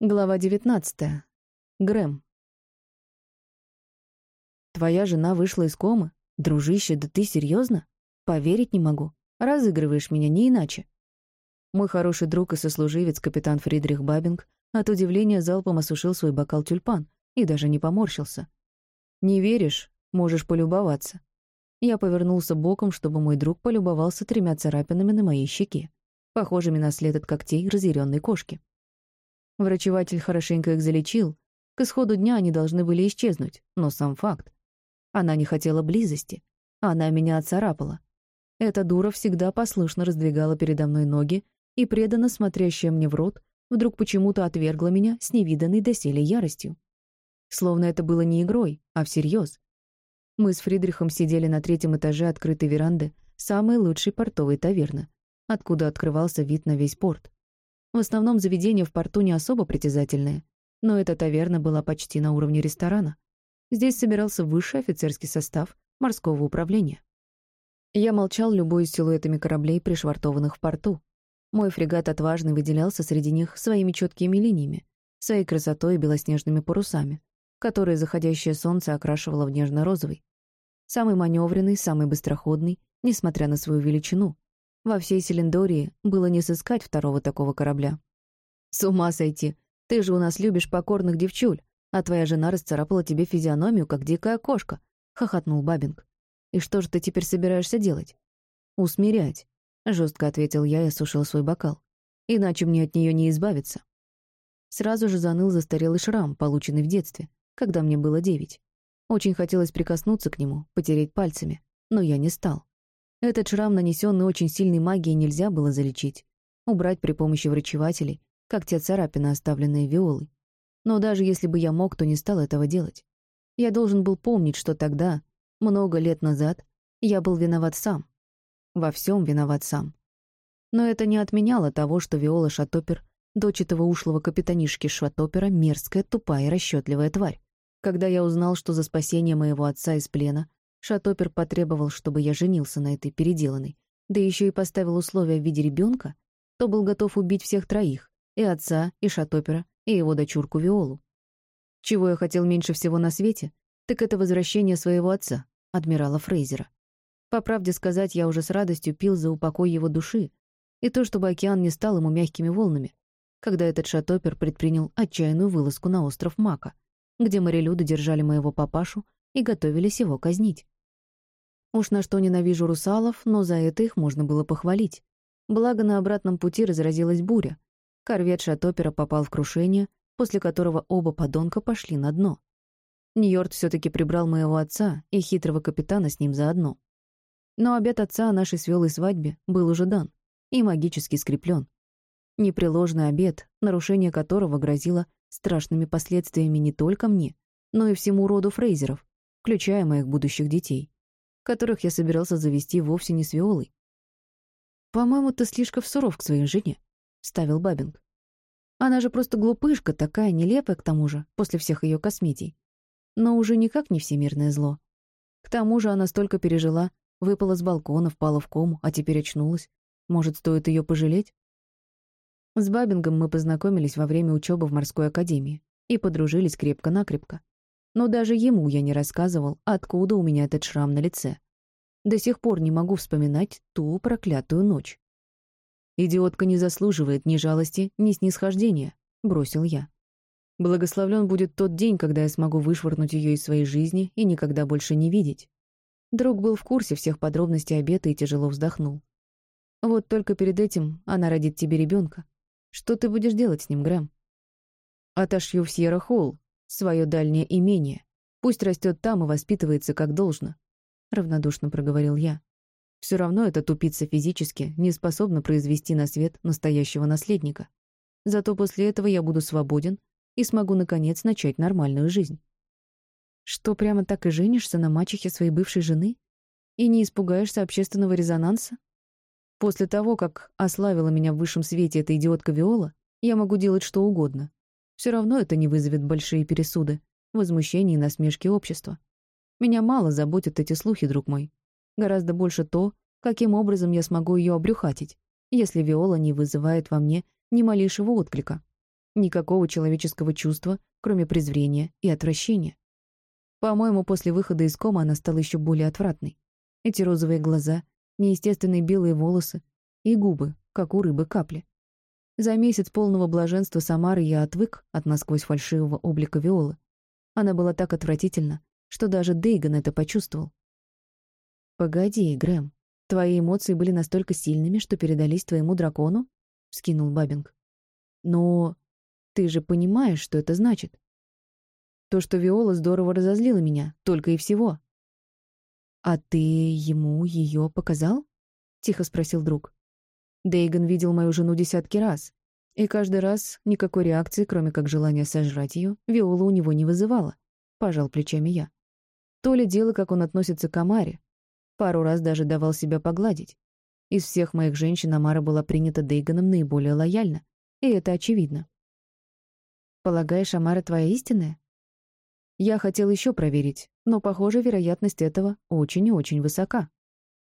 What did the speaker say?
Глава 19. Грэм. Твоя жена вышла из комы? Дружище, да ты серьезно? Поверить не могу. Разыгрываешь меня не иначе. Мой хороший друг и сослуживец, капитан Фридрих Бабинг, от удивления залпом осушил свой бокал тюльпан и даже не поморщился. «Не веришь? Можешь полюбоваться». Я повернулся боком, чтобы мой друг полюбовался тремя царапинами на моей щеке, похожими на след от когтей разъяренной кошки. Врачеватель хорошенько их залечил. К исходу дня они должны были исчезнуть, но сам факт. Она не хотела близости. Она меня отцарапала. Эта дура всегда послушно раздвигала передо мной ноги, и преданно смотрящая мне в рот, вдруг почему-то отвергла меня с невиданной доселе яростью. Словно это было не игрой, а всерьез. Мы с Фридрихом сидели на третьем этаже открытой веранды самой лучшей портовой таверны, откуда открывался вид на весь порт. В основном заведения в порту не особо притязательные, но эта таверна была почти на уровне ресторана. Здесь собирался высший офицерский состав морского управления. Я молчал, любуясь силуэтами кораблей, пришвартованных в порту. Мой фрегат отважный выделялся среди них своими четкими линиями, своей красотой и белоснежными парусами, которые заходящее солнце окрашивало в нежно-розовый. Самый маневренный, самый быстроходный, несмотря на свою величину, во всей Селендории было не сыскать второго такого корабля. «С ума сойти! Ты же у нас любишь покорных девчуль, а твоя жена расцарапала тебе физиономию, как дикая кошка», — хохотнул Бабинг. «И что же ты теперь собираешься делать?» «Усмирять», — жестко ответил я и осушил свой бокал. «Иначе мне от нее не избавиться». Сразу же заныл застарелый шрам, полученный в детстве, когда мне было девять. Очень хотелось прикоснуться к нему, потереть пальцами, но я не стал. Этот шрам, нанесенный очень сильной магией, нельзя было залечить. Убрать при помощи врачевателей, как те царапины, оставленные виолой. Но даже если бы я мог, то не стал этого делать. Я должен был помнить, что тогда, много лет назад, я был виноват сам. Во всем виноват сам. Но это не отменяло того, что Виола Шатопер, дочь этого ушлого капитанишки Шатопера, мерзкая, тупая и расчетливая тварь. Когда я узнал, что за спасение моего отца из плена Шатопер потребовал, чтобы я женился на этой переделанной, да еще и поставил условия в виде ребенка, то был готов убить всех троих, и отца, и Шатопера, и его дочурку Виолу. Чего я хотел меньше всего на свете, так это возвращение своего отца, адмирала Фрейзера. По правде сказать, я уже с радостью пил за упокой его души, и то, чтобы океан не стал ему мягкими волнами, когда этот шатопер предпринял отчаянную вылазку на остров Мака, где морелюды держали моего папашу и готовились его казнить. Уж на что ненавижу русалов, но за это их можно было похвалить. Благо, на обратном пути разразилась буря. Корвет Шатопера попал в крушение, после которого оба подонка пошли на дно. Ньорд все таки прибрал моего отца и хитрого капитана с ним заодно. Но обед отца о нашей свелой свадьбе был уже дан и магически скреплен. Непреложный обед, нарушение которого грозило страшными последствиями не только мне, но и всему роду Фрейзеров, включая моих будущих детей, которых я собирался завести вовсе не с Виолой. «По-моему, ты слишком суров к своей жене», — ставил Бабинг. «Она же просто глупышка, такая нелепая к тому же, после всех ее косметий. Но уже никак не всемирное зло. К тому же она столько пережила, выпала с балкона, впала в кому, а теперь очнулась. Может, стоит ее пожалеть?» С Бабингом мы познакомились во время учебы в морской академии и подружились крепко-накрепко но даже ему я не рассказывал, откуда у меня этот шрам на лице. До сих пор не могу вспоминать ту проклятую ночь. «Идиотка не заслуживает ни жалости, ни снисхождения», — бросил я. Благословлен будет тот день, когда я смогу вышвырнуть ее из своей жизни и никогда больше не видеть. Друг был в курсе всех подробностей обета и тяжело вздохнул. Вот только перед этим она родит тебе ребенка. Что ты будешь делать с ним, Грэм? Отошью в Сьерра-Холл, свое дальнее имение. Пусть растет там и воспитывается как должно», — равнодушно проговорил я. Все равно эта тупица физически не способна произвести на свет настоящего наследника. Зато после этого я буду свободен и смогу, наконец, начать нормальную жизнь. Что, прямо так и женишься на мачехе своей бывшей жены? И не испугаешься общественного резонанса? После того, как ославила меня в высшем свете эта идиотка Виола, я могу делать что угодно. Все равно это не вызовет большие пересуды, возмущения и насмешки общества. Меня мало заботят эти слухи, друг мой. Гораздо больше то, каким образом я смогу ее обрюхатить, если Виола не вызывает во мне ни малейшего отклика. Никакого человеческого чувства, кроме презрения и отвращения. По-моему, после выхода из кома она стала еще более отвратной. Эти розовые глаза, неестественные белые волосы и губы, как у рыбы капли. За месяц полного блаженства Самары я отвык от насквозь фальшивого облика Виолы. Она была так отвратительна, что даже Дейган это почувствовал. «Погоди, Грэм, твои эмоции были настолько сильными, что передались твоему дракону?» — вскинул Бабинг. «Но ты же понимаешь, что это значит?» «То, что Виола здорово разозлила меня, только и всего». «А ты ему ее показал?» — тихо спросил друг. Дейган видел мою жену десятки раз, и каждый раз никакой реакции, кроме как желания сожрать ее, Виола у него не вызывала. Пожал плечами я. То ли дело, как он относится к Амаре. Пару раз даже давал себя погладить. Из всех моих женщин Амара была принята Дейганом наиболее лояльно, и это очевидно. «Полагаешь, Амара твоя истинная?» Я хотел еще проверить, но, похоже, вероятность этого очень и очень высока.